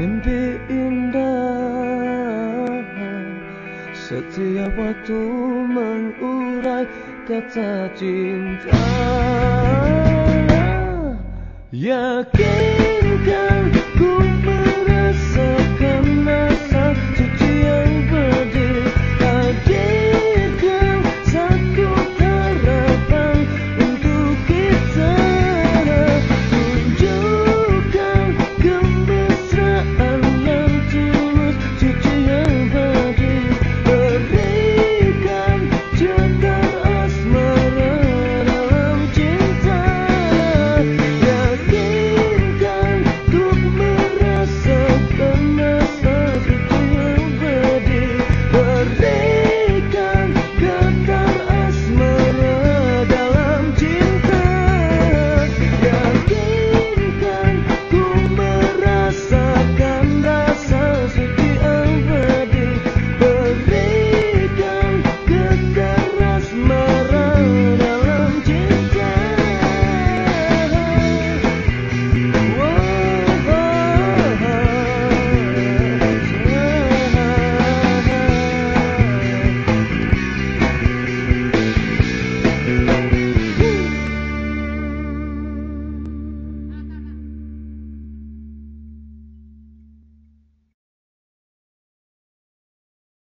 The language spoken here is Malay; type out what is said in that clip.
Mimpi indah Setiap waktu mengurai kata cinta. Yakin